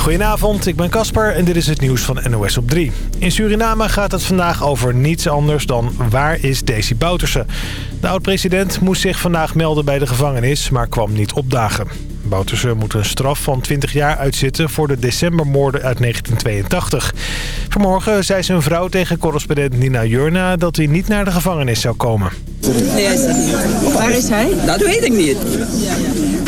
Goedenavond, ik ben Casper en dit is het nieuws van NOS op 3. In Suriname gaat het vandaag over niets anders dan waar is Desi Bouterse. De oud-president moest zich vandaag melden bij de gevangenis, maar kwam niet opdagen. Bouterse moet een straf van 20 jaar uitzitten voor de decembermoorden uit 1982. Vanmorgen zei zijn vrouw tegen correspondent Nina Jurna dat hij niet naar de gevangenis zou komen. Nee. Waar is hij? Dat weet ik niet.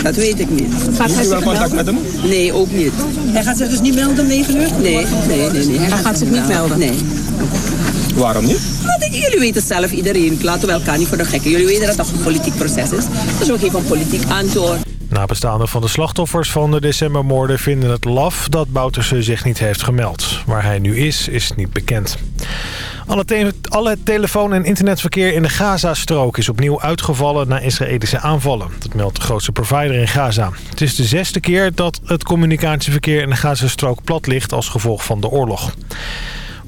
Dat weet ik niet. Gaat hij zich contact met hem? Nee, ook niet. Hij gaat zich dus niet melden om 9 uur? Nee, nee, nee. nee. Hij gaat zich niet melden? Nee. Waarom niet? Want jullie weten zelf, iedereen, laten we elkaar niet voor de gekken. Jullie weten dat het een politiek proces is. Dus we geven een politiek antwoord. Nabestaanden van de slachtoffers van de decembermoorden vinden het laf dat Bouterse zich niet heeft gemeld. Waar hij nu is, is niet bekend. Alle, te alle telefoon- en internetverkeer in de Gaza-strook is opnieuw uitgevallen na Israëlische aanvallen. Dat meldt de grootste provider in Gaza. Het is de zesde keer dat het communicatieverkeer in de Gaza-strook plat ligt als gevolg van de oorlog.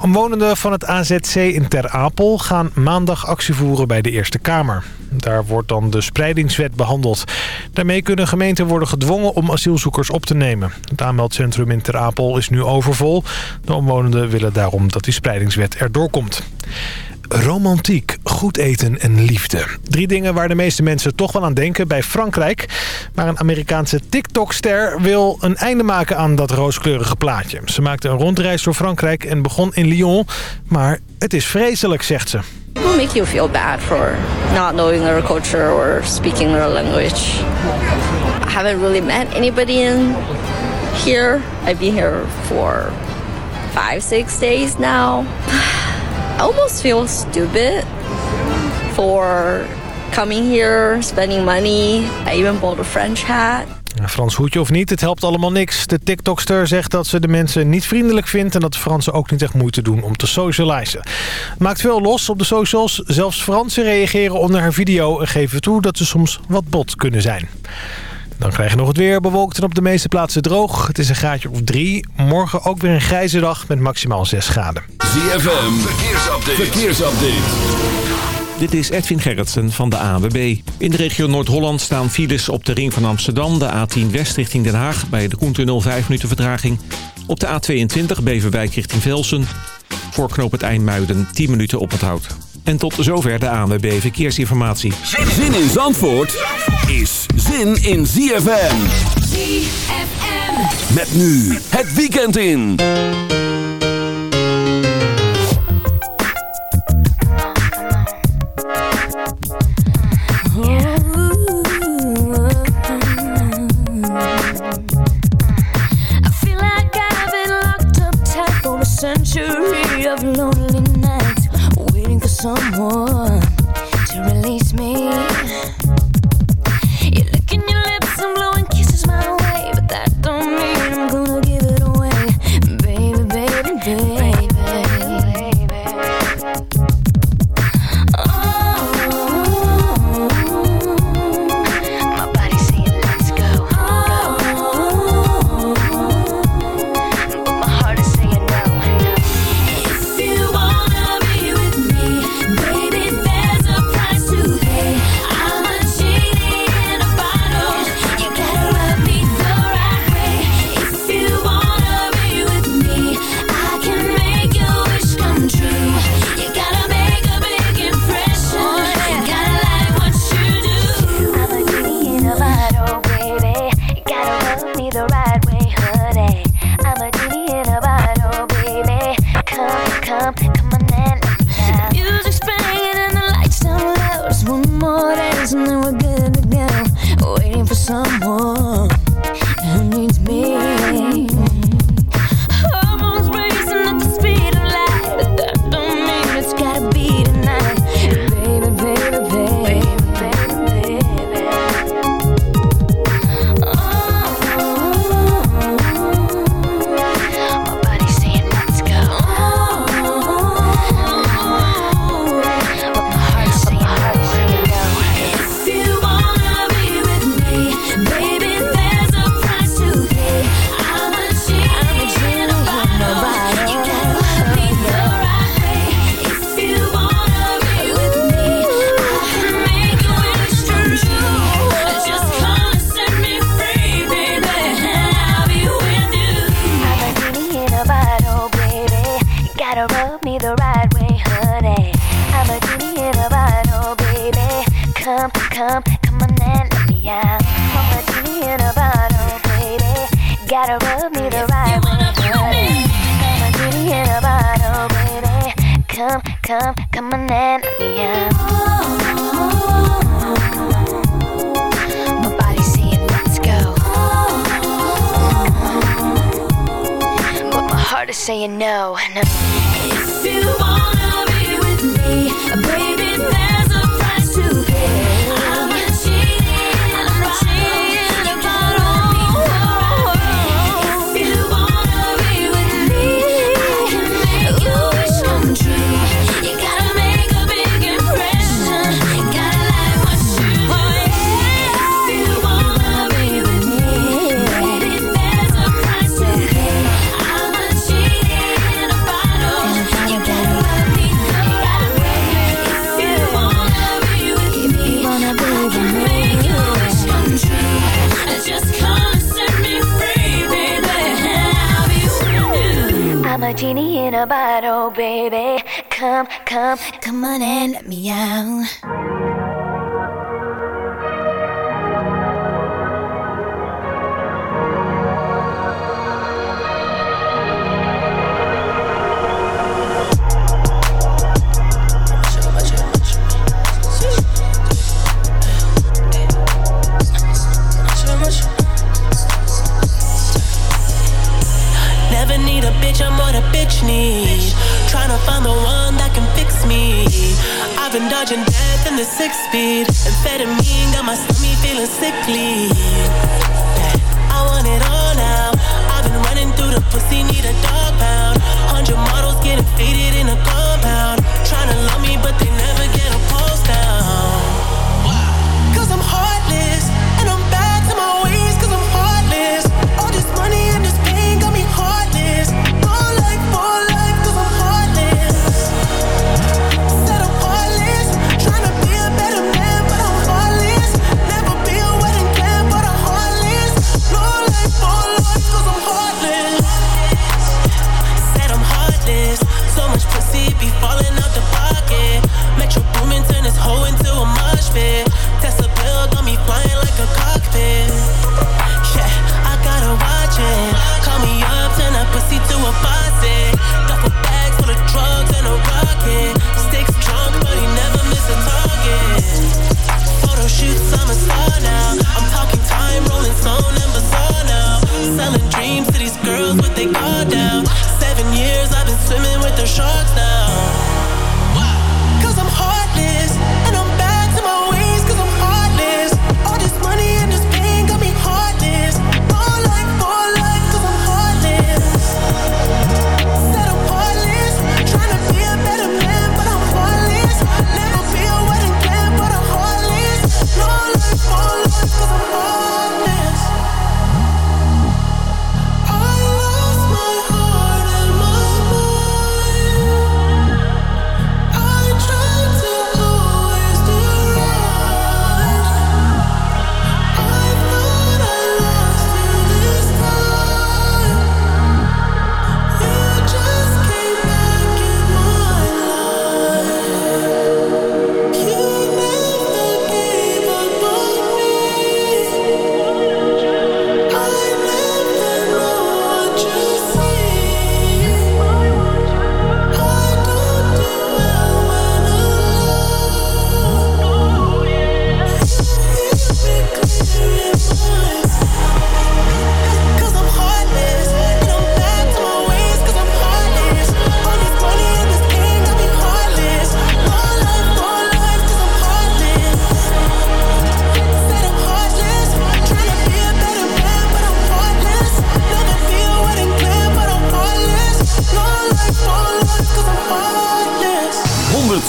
Omwonenden van het AZC in Ter Apel gaan maandag actie voeren bij de Eerste Kamer. Daar wordt dan de spreidingswet behandeld. Daarmee kunnen gemeenten worden gedwongen om asielzoekers op te nemen. Het aanmeldcentrum in Ter Apel is nu overvol. De omwonenden willen daarom dat die spreidingswet erdoor komt. Romantiek, goed eten en liefde. Drie dingen waar de meeste mensen toch wel aan denken bij Frankrijk. Maar een Amerikaanse TikTok-ster wil een einde maken aan dat rooskleurige plaatje. Ze maakte een rondreis door Frankrijk en begon in Lyon. Maar het is vreselijk, zegt ze. It you feel bad for not knowing their culture or speaking their language. I haven't really met anybody in here. I've been here for five, six days now. Almost feel stupid for coming here, spending money. I even bought a French hat. Een Frans hoedje of niet, het helpt allemaal niks. De TikTokster zegt dat ze de mensen niet vriendelijk vindt... en dat de Fransen ook niet echt moeite doen om te socializen. Maakt veel los op de socials. Zelfs Fransen reageren onder haar video... en geven toe dat ze soms wat bot kunnen zijn. Dan krijg je nog het weer bewolkt en op de meeste plaatsen droog. Het is een graadje of drie. Morgen ook weer een grijze dag met maximaal 6 graden. ZFM, verkeersupdate. verkeersupdate. Dit is Edwin Gerritsen van de ANWB. In de regio Noord-Holland staan files op de ring van Amsterdam... de A10 West richting Den Haag bij de Koentunnel 5 minuten vertraging. Op de A22 Beverwijk richting Velsen. Voor knoop het Eindmuiden 10 minuten op het hout. En tot zover de ANWB Verkeersinformatie. Zin in Zandvoort is zin in ZFM. ZFM. Met nu het weekend in. A century of lonely nights, waiting for someone to release me.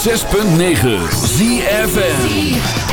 106.9 ZFN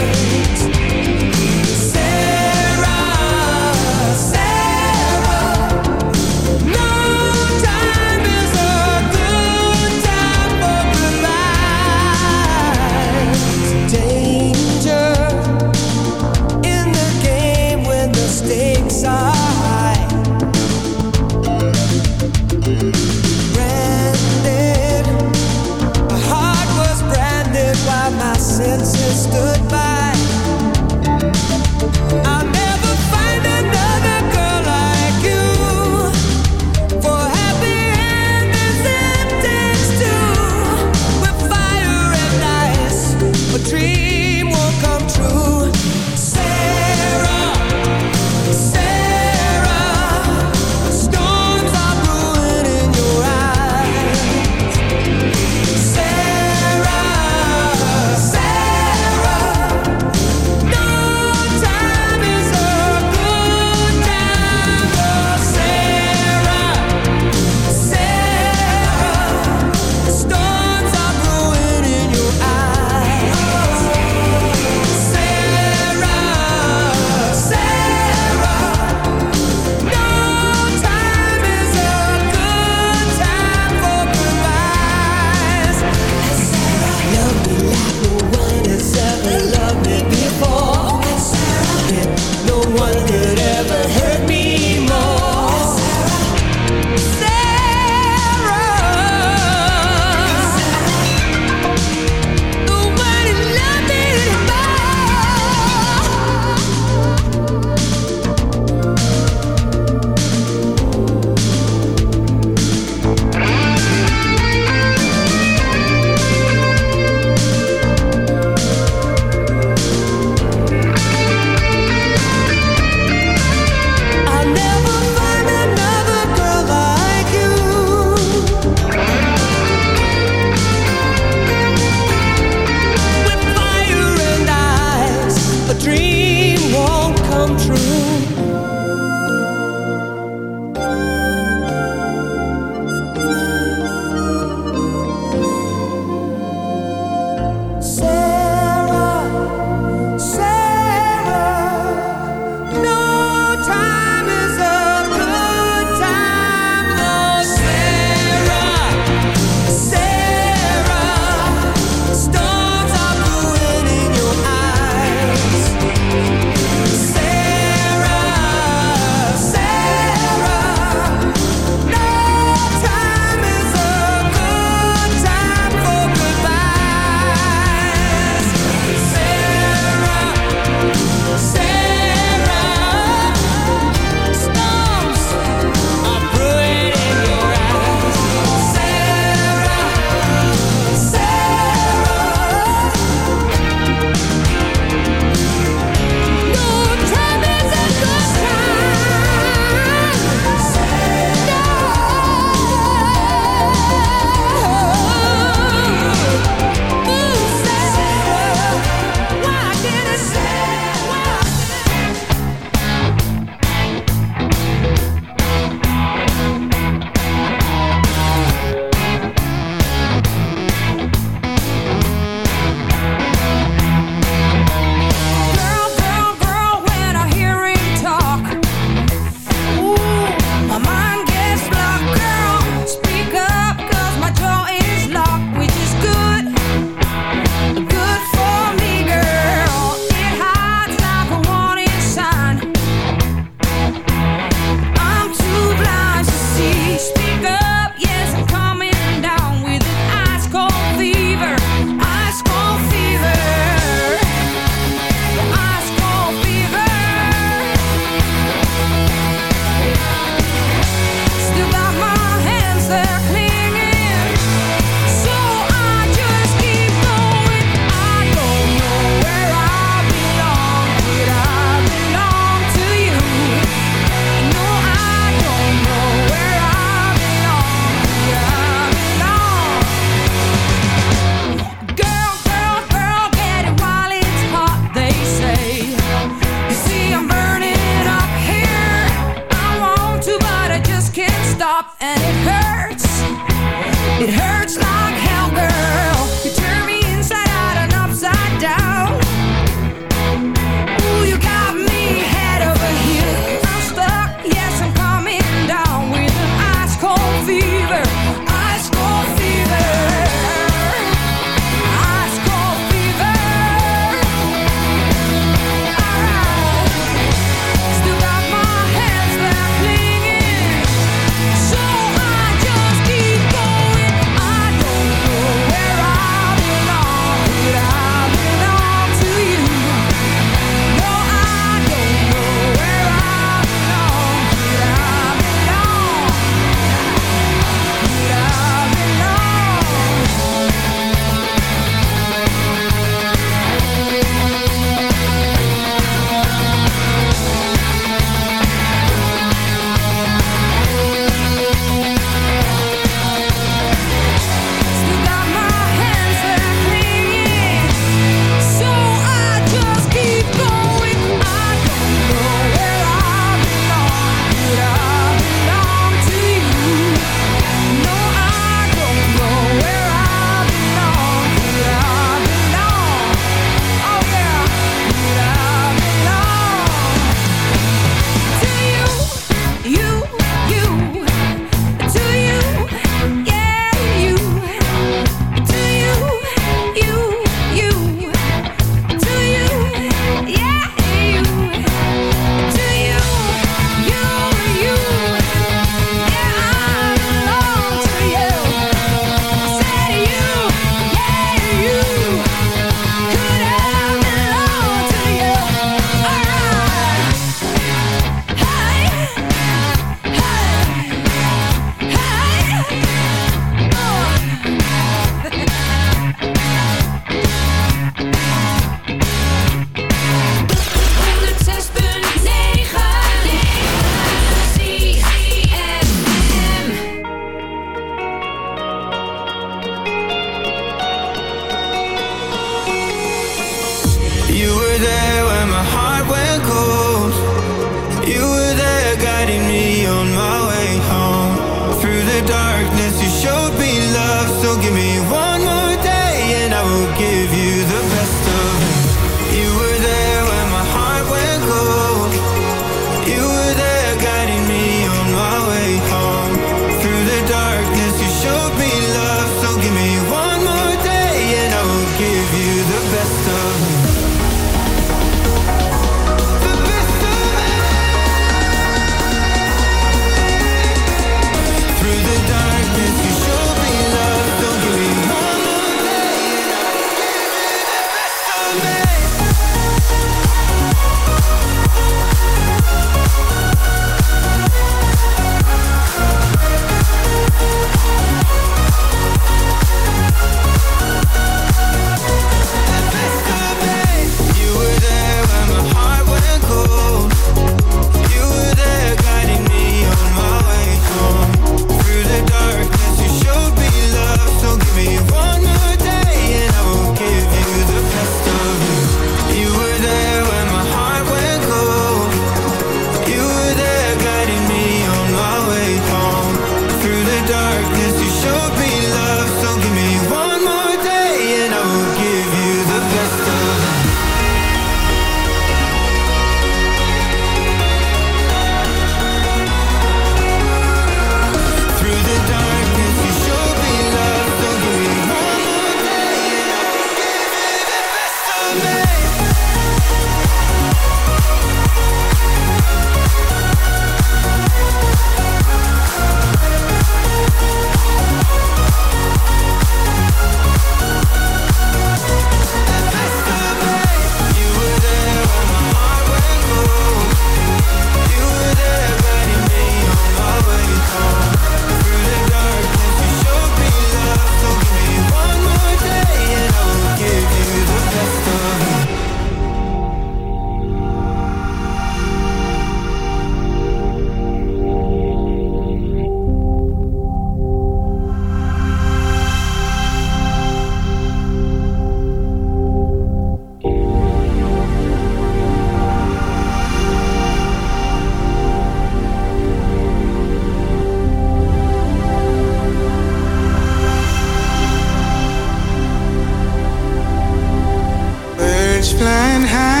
flying high.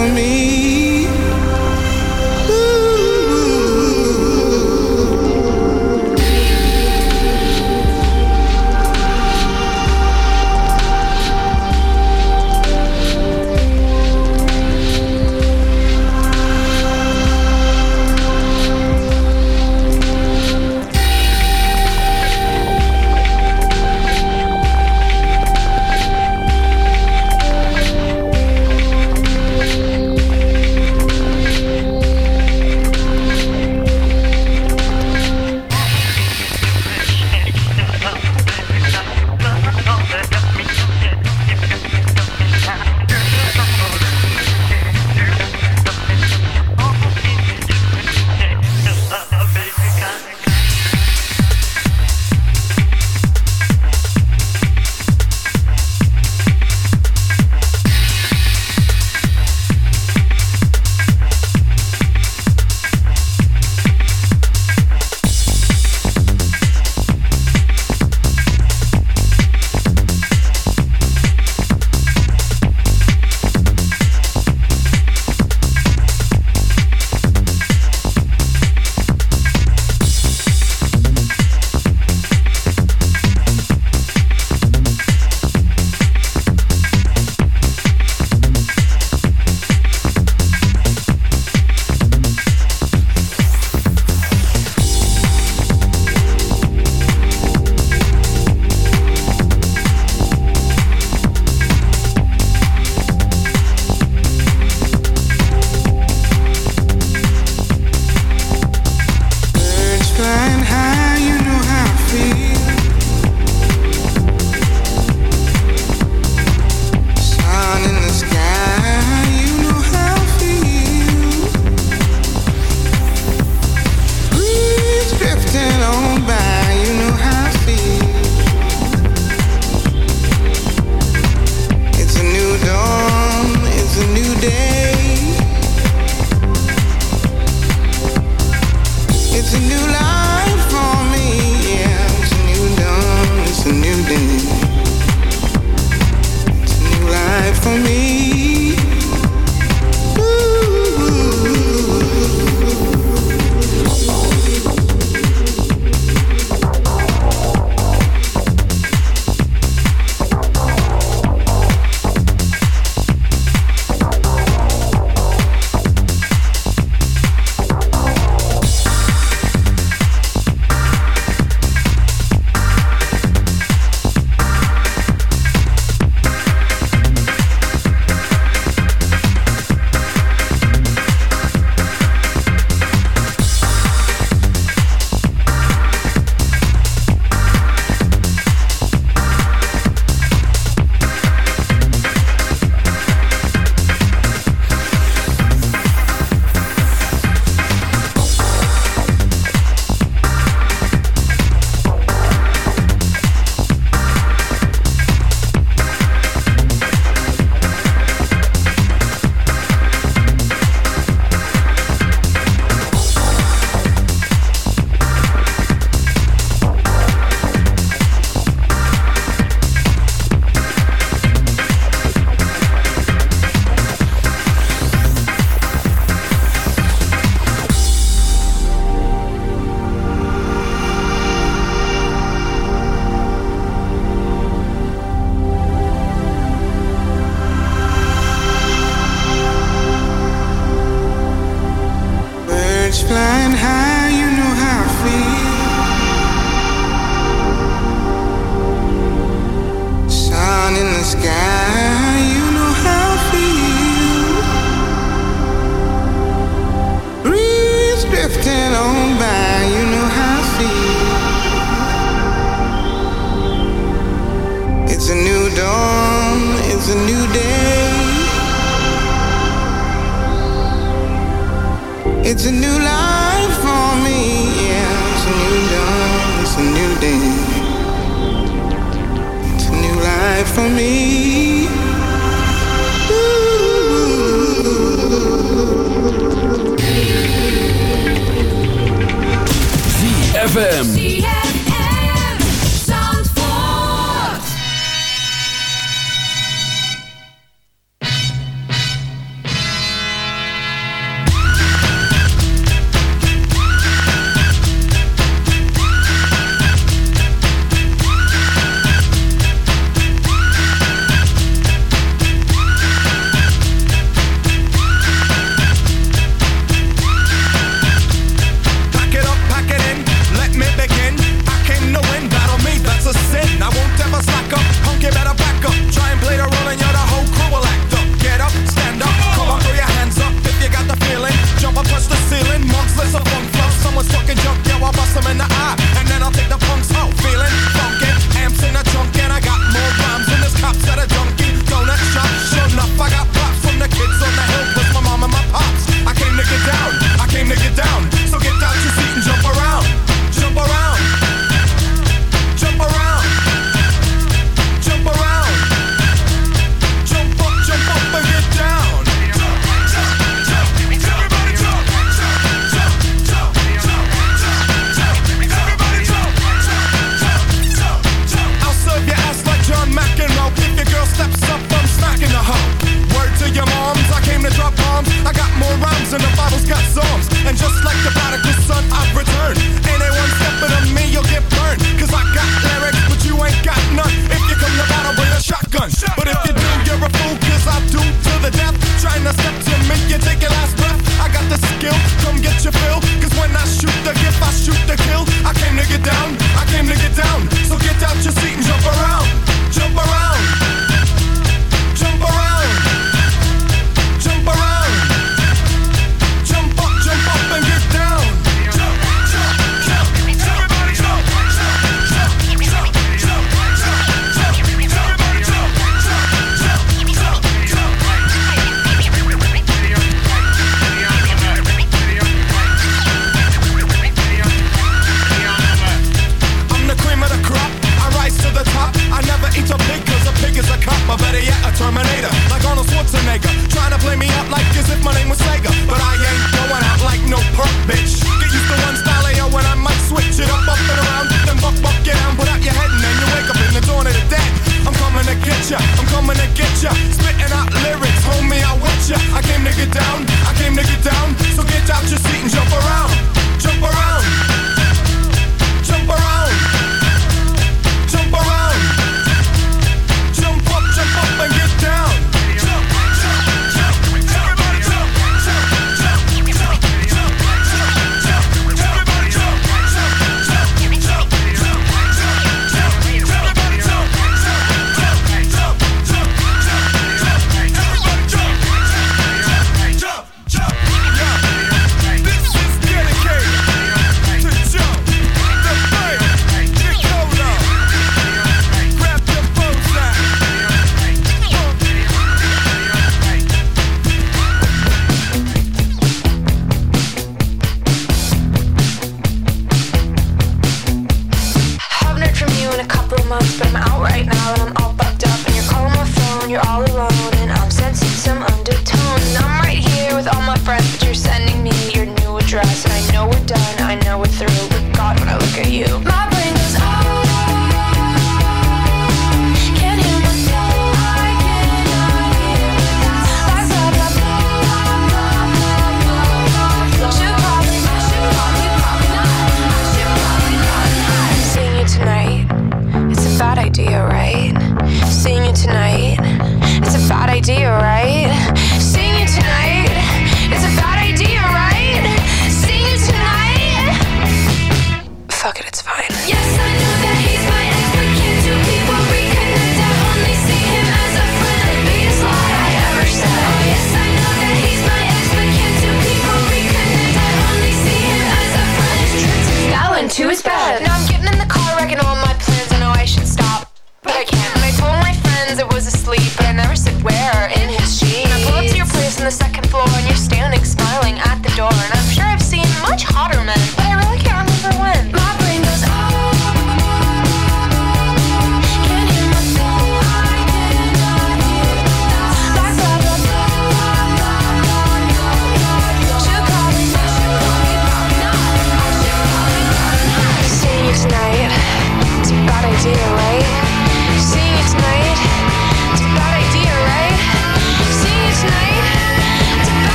For me.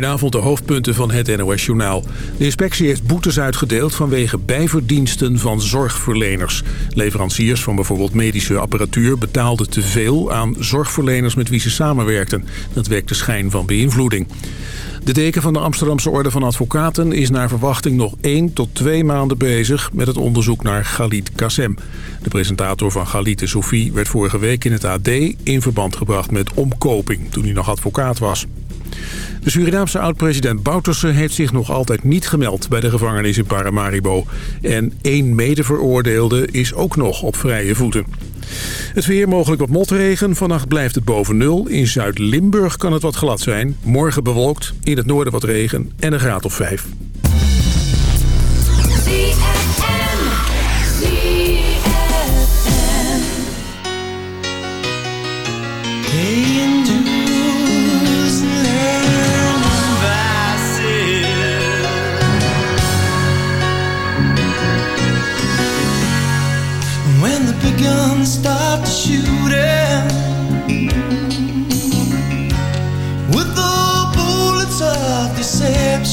Goedenavond de hoofdpunten van het NOS-journaal. De inspectie heeft boetes uitgedeeld vanwege bijverdiensten van zorgverleners. Leveranciers van bijvoorbeeld medische apparatuur betaalden te veel aan zorgverleners met wie ze samenwerkten. Dat wekte schijn van beïnvloeding. De deken van de Amsterdamse Orde van Advocaten is naar verwachting nog één tot twee maanden bezig met het onderzoek naar Galit Kassem. De presentator van Galit en Sophie werd vorige week in het AD in verband gebracht met omkoping toen hij nog advocaat was. De Surinaamse oud-president Bouterse heeft zich nog altijd niet gemeld bij de gevangenis in Paramaribo. En één medeveroordeelde is ook nog op vrije voeten. Het weer mogelijk wat motregen. Vannacht blijft het boven nul. In Zuid-Limburg kan het wat glad zijn. Morgen bewolkt, in het noorden wat regen en een graad of vijf.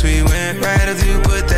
Place we went. Right after you put that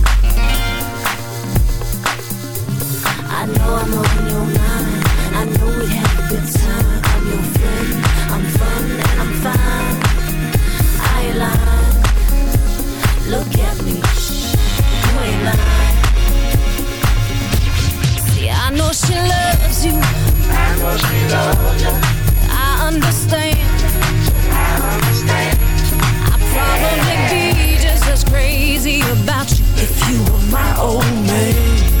I know I'm on your mind. I know we'd have a good time. I'm your friend. I'm fun and I'm fine. I ain't lying. Look at me. You ain't lying. See, I know she loves you. I know she loves you. I understand. I understand. I'd probably be just as crazy about you if you were my old man.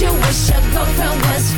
You wish your girlfriend was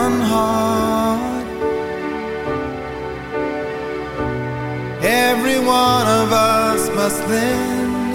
one heart. Every one of us must lend